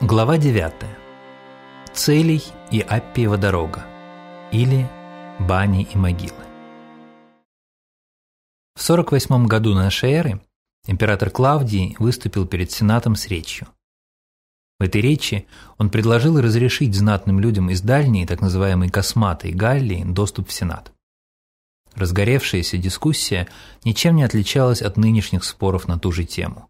Глава 9. Целей и Аппиева дорога или Бани и могилы. В 48 году нашей эры император Клавдий выступил перед Сенатом с речью. В этой речи он предложил разрешить знатным людям из дальней, так называемой косматой Галлии, доступ в Сенат. Разгоревшаяся дискуссия ничем не отличалась от нынешних споров на ту же тему.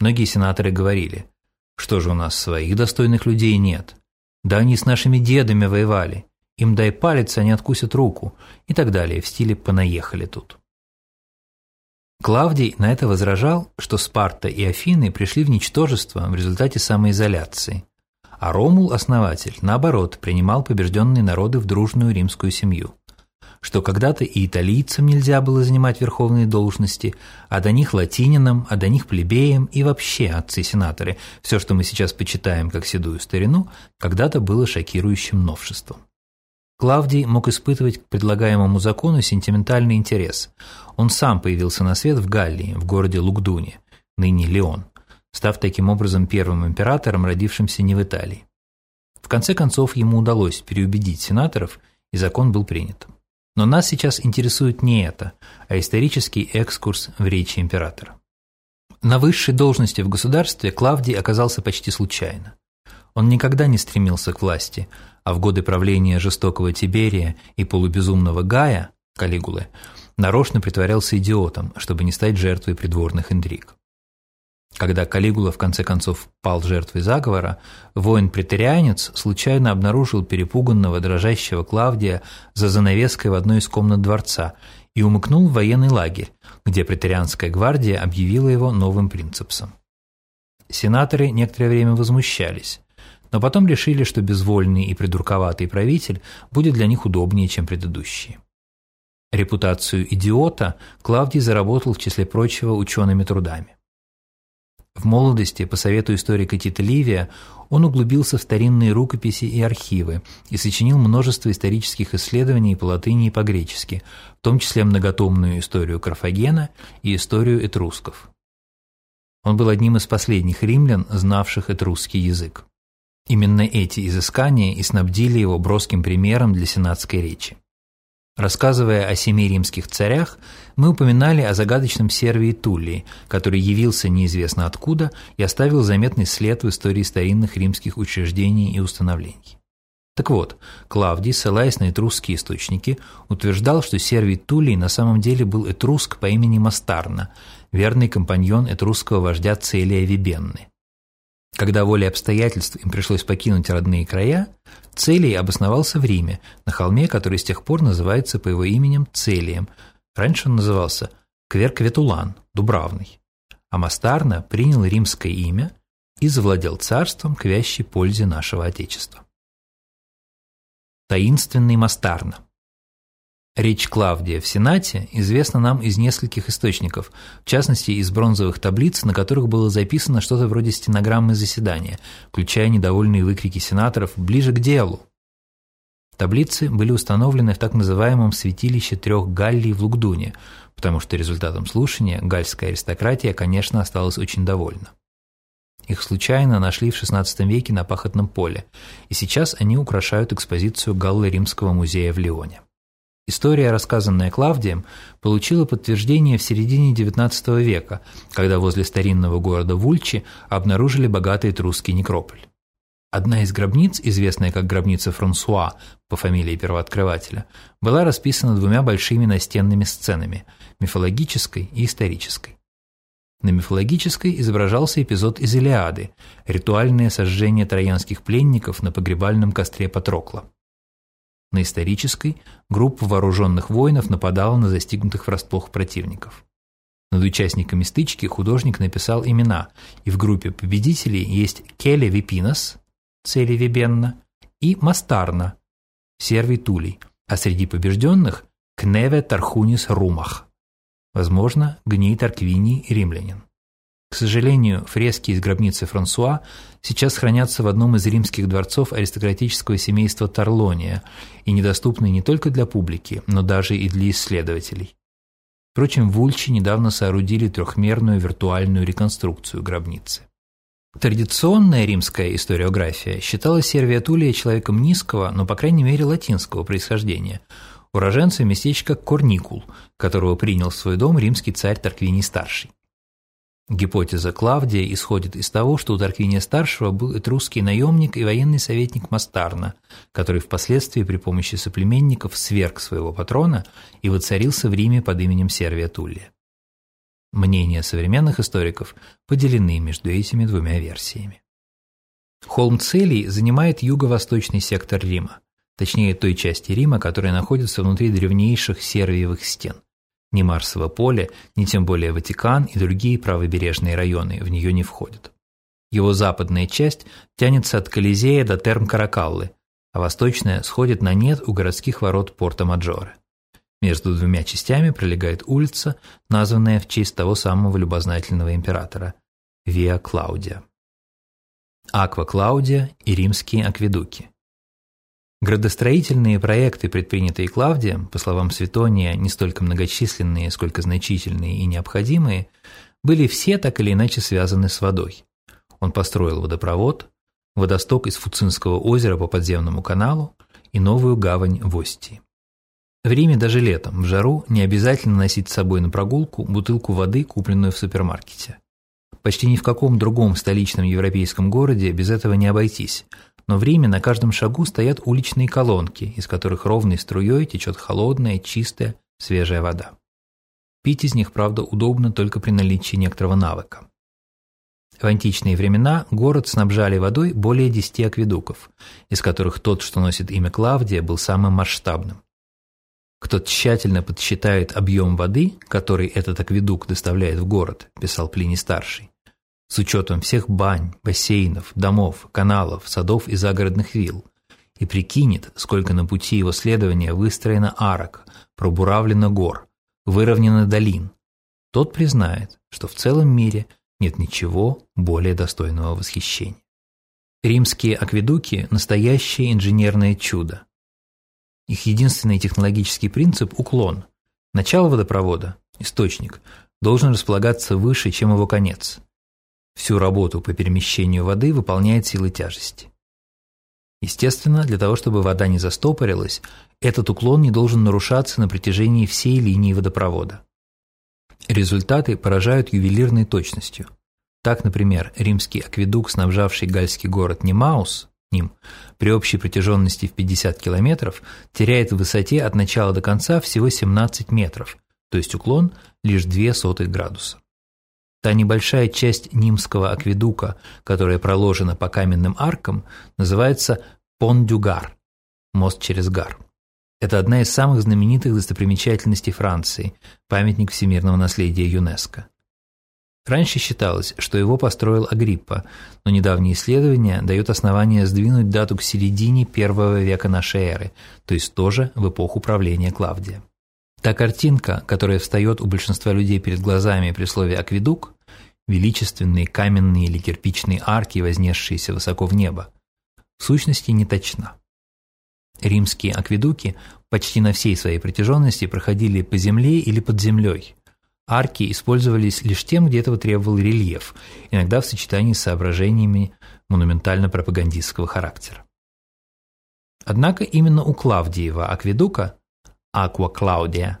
Многие сенаторы говорили – что же у нас своих достойных людей нет? Да они с нашими дедами воевали. Им дай палец, они откусят руку. И так далее, в стиле «понаехали тут». Клавдий на это возражал, что Спарта и Афины пришли в ничтожество в результате самоизоляции, а Ромул, основатель, наоборот, принимал побежденные народы в дружную римскую семью что когда-то и италийцам нельзя было занимать верховные должности, а до них латининам, а до них плебеям и вообще отцы-сенаторы, все, что мы сейчас почитаем как седую старину, когда-то было шокирующим новшеством. Клавдий мог испытывать к предлагаемому закону сентиментальный интерес. Он сам появился на свет в Галлии, в городе Лугдуне, ныне Леон, став таким образом первым императором, родившимся не в Италии. В конце концов, ему удалось переубедить сенаторов, и закон был принят. Но нас сейчас интересует не это, а исторический экскурс в речи императора. На высшей должности в государстве Клавдий оказался почти случайно. Он никогда не стремился к власти, а в годы правления жестокого Тиберия и полубезумного Гая, Калигулы, нарочно притворялся идиотом, чтобы не стать жертвой придворных интриг. Когда Калигула в конце концов пал жертвой заговора, воин-претерианец случайно обнаружил перепуганного, дрожащего Клавдия за занавеской в одной из комнат дворца и умыкнул в военный лагерь, где претерианская гвардия объявила его новым принципсом. Сенаторы некоторое время возмущались, но потом решили, что безвольный и придурковатый правитель будет для них удобнее, чем предыдущие. Репутацию идиота Клавдий заработал, в числе прочего, учеными трудами. В молодости, по совету историка Тита Ливия, он углубился в старинные рукописи и архивы и сочинил множество исторических исследований по латыни и по-гречески, в том числе многотомную историю Карфагена и историю этрусков. Он был одним из последних римлян, знавших этрусский язык. Именно эти изыскания и снабдили его броским примером для сенатской речи. Рассказывая о семи римских царях, мы упоминали о загадочном Сервии Туллии, который явился неизвестно откуда и оставил заметный след в истории старинных римских учреждений и установлений. Так вот, Клавдий, ссылаясь на этрусские источники, утверждал, что Сервий Туллий на самом деле был этруск по имени Мастарна, верный компаньон этрусского вождя Целия Вибенны. Когда волей обстоятельств им пришлось покинуть родные края, Целий обосновался в Риме, на холме, который с тех пор называется по его именем Целием. Раньше он назывался Кверкветулан, Дубравный. А Мастарна принял римское имя и завладел царством к вящей пользе нашего Отечества. Таинственный Мастарна Речь Клавдия в Сенате известна нам из нескольких источников, в частности из бронзовых таблиц, на которых было записано что-то вроде стенограммы заседания, включая недовольные выкрики сенаторов «ближе к делу». Таблицы были установлены в так называемом святилище трех Галлий в Лугдуне, потому что результатом слушания гальская аристократия, конечно, осталась очень довольна. Их случайно нашли в XVI веке на пахотном поле, и сейчас они украшают экспозицию Галло-Римского музея в Лионе. История, рассказанная Клавдием, получила подтверждение в середине XIX века, когда возле старинного города Вульчи обнаружили богатый этрусский некрополь. Одна из гробниц, известная как гробница Франсуа по фамилии первооткрывателя, была расписана двумя большими настенными сценами – мифологической и исторической. На мифологической изображался эпизод из Илиады – ритуальное сожжение троянских пленников на погребальном костре Патрокла. На исторической группа вооруженных воинов нападала на застигнутых врасплох противников. Над участниками стычки художник написал имена, и в группе победителей есть Келе Випинос, Цели Вибенна, и Мастарна, Сервий Тулей, а среди побежденных – Кневе Тархунис Румах, возможно, Гний Тарквини Римлянин. К сожалению, фрески из гробницы Франсуа сейчас хранятся в одном из римских дворцов аристократического семейства Тарлония и недоступны не только для публики, но даже и для исследователей. Впрочем, в Ульче недавно соорудили трехмерную виртуальную реконструкцию гробницы. Традиционная римская историография считала Сервия Тулия человеком низкого, но, по крайней мере, латинского происхождения, уроженцем местечка Корникул, которого принял в свой дом римский царь Тарквиний-старший. Гипотеза Клавдия исходит из того, что у Тарквиния-старшего был этрусский наемник и военный советник Мастарна, который впоследствии при помощи соплеменников сверг своего патрона и воцарился в Риме под именем Сервия Туллия. Мнения современных историков поделены между этими двумя версиями. Холм Целий занимает юго-восточный сектор Рима, точнее той части Рима, которая находится внутри древнейших сервиевых стен. Ни Марсово поле, ни тем более Ватикан и другие правобережные районы в нее не входят. Его западная часть тянется от Колизея до Терм-Каракаллы, а восточная сходит на нет у городских ворот Порто-Маджоре. Между двумя частями пролегает улица, названная в честь того самого любознательного императора – Виа Клаудия. Аква Клаудия и римские акведуки. Градостроительные проекты, предпринятые Клавдием, по словам Светония, не столько многочисленные, сколько значительные и необходимые, были все так или иначе связаны с водой. Он построил водопровод, водосток из Фуцинского озера по подземному каналу и новую гавань в Остии. В Риме даже летом, в жару, не обязательно носить с собой на прогулку бутылку воды, купленную в супермаркете. Почти ни в каком другом столичном европейском городе без этого не обойтись, но в Риме на каждом шагу стоят уличные колонки, из которых ровной струей течет холодная, чистая, свежая вода. Пить из них, правда, удобно только при наличии некоторого навыка. В античные времена город снабжали водой более 10 акведуков, из которых тот, что носит имя Клавдия, был самым масштабным. Кто тщательно подсчитает объем воды, который этот акведук доставляет в город, писал Плиний-старший, с учетом всех бань, бассейнов, домов, каналов, садов и загородных вилл, и прикинет, сколько на пути его следования выстроено арок, пробуравлено гор, выровнено долин, тот признает, что в целом мире нет ничего более достойного восхищения. Римские акведуки – настоящее инженерное чудо. Их единственный технологический принцип – уклон. Начало водопровода, источник, должен располагаться выше, чем его конец. Всю работу по перемещению воды выполняет сила тяжести. Естественно, для того, чтобы вода не застопорилась, этот уклон не должен нарушаться на протяжении всей линии водопровода. Результаты поражают ювелирной точностью. Так, например, римский акведук, снабжавший гальский город Немаус, ним при общей протяженности в 50 километров теряет в высоте от начала до конца всего 17 метров, то есть уклон лишь 0,02 градуса. Та небольшая часть Нимского акведука, которая проложена по каменным аркам, называется Пон-дю-Гар – мост через Гар. Это одна из самых знаменитых достопримечательностей Франции, памятник всемирного наследия ЮНЕСКО. Раньше считалось, что его построил Агриппа, но недавние исследования дают основание сдвинуть дату к середине первого века нашей эры, то есть тоже в эпоху правления Клавдия. Та картинка, которая встает у большинства людей перед глазами при слове «акведук», величественные каменные или кирпичные арки, вознесшиеся высоко в небо, в сущности не точна. Римские акведуки почти на всей своей протяженности проходили по земле или под землей – Арки использовались лишь тем, где этого требовал рельеф, иногда в сочетании с соображениями монументально-пропагандистского характера. Однако именно у Клавдиева акведука, Аква Клаудия,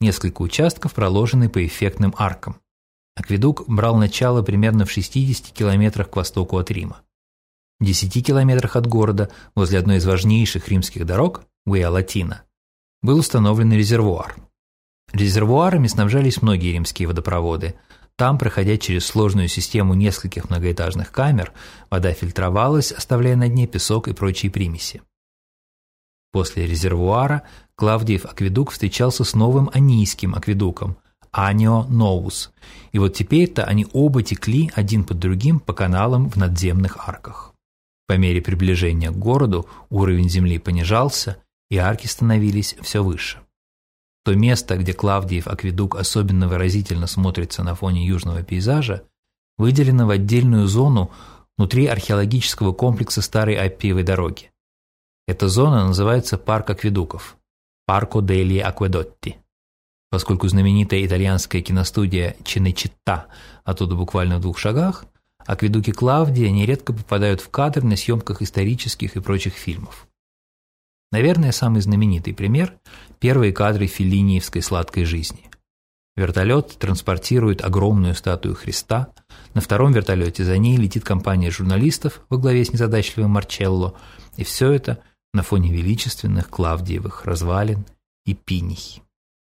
несколько участков проложены по эффектным аркам. Акведук брал начало примерно в 60 километрах к востоку от Рима. В 10 километрах от города, возле одной из важнейших римских дорог, Виа Латина, был установлен резервуар – Резервуарами снабжались многие римские водопроводы. Там, проходя через сложную систему нескольких многоэтажных камер, вода фильтровалась, оставляя на дне песок и прочие примеси. После резервуара Клавдиев акведук встречался с новым анийским акведуком – Анио Ноус, и вот теперь-то они оба текли один под другим по каналам в надземных арках. По мере приближения к городу уровень земли понижался, и арки становились все выше. То место, где Клавдиев акведук особенно выразительно смотрится на фоне южного пейзажа, выделено в отдельную зону внутри археологического комплекса Старой Аппиевой дороги. Эта зона называется Парк акведуков – Парко дели Акведотти. Поскольку знаменитая итальянская киностудия Чинечитта оттуда буквально в двух шагах, Акведуки Клавдия нередко попадают в кадр на съемках исторических и прочих фильмов. Наверное, самый знаменитый пример – первые кадры филиниевской сладкой жизни. Вертолет транспортирует огромную статую Христа, на втором вертолете за ней летит компания журналистов во главе с незадачливым Марчелло, и все это на фоне величественных Клавдиевых развалин и пиний.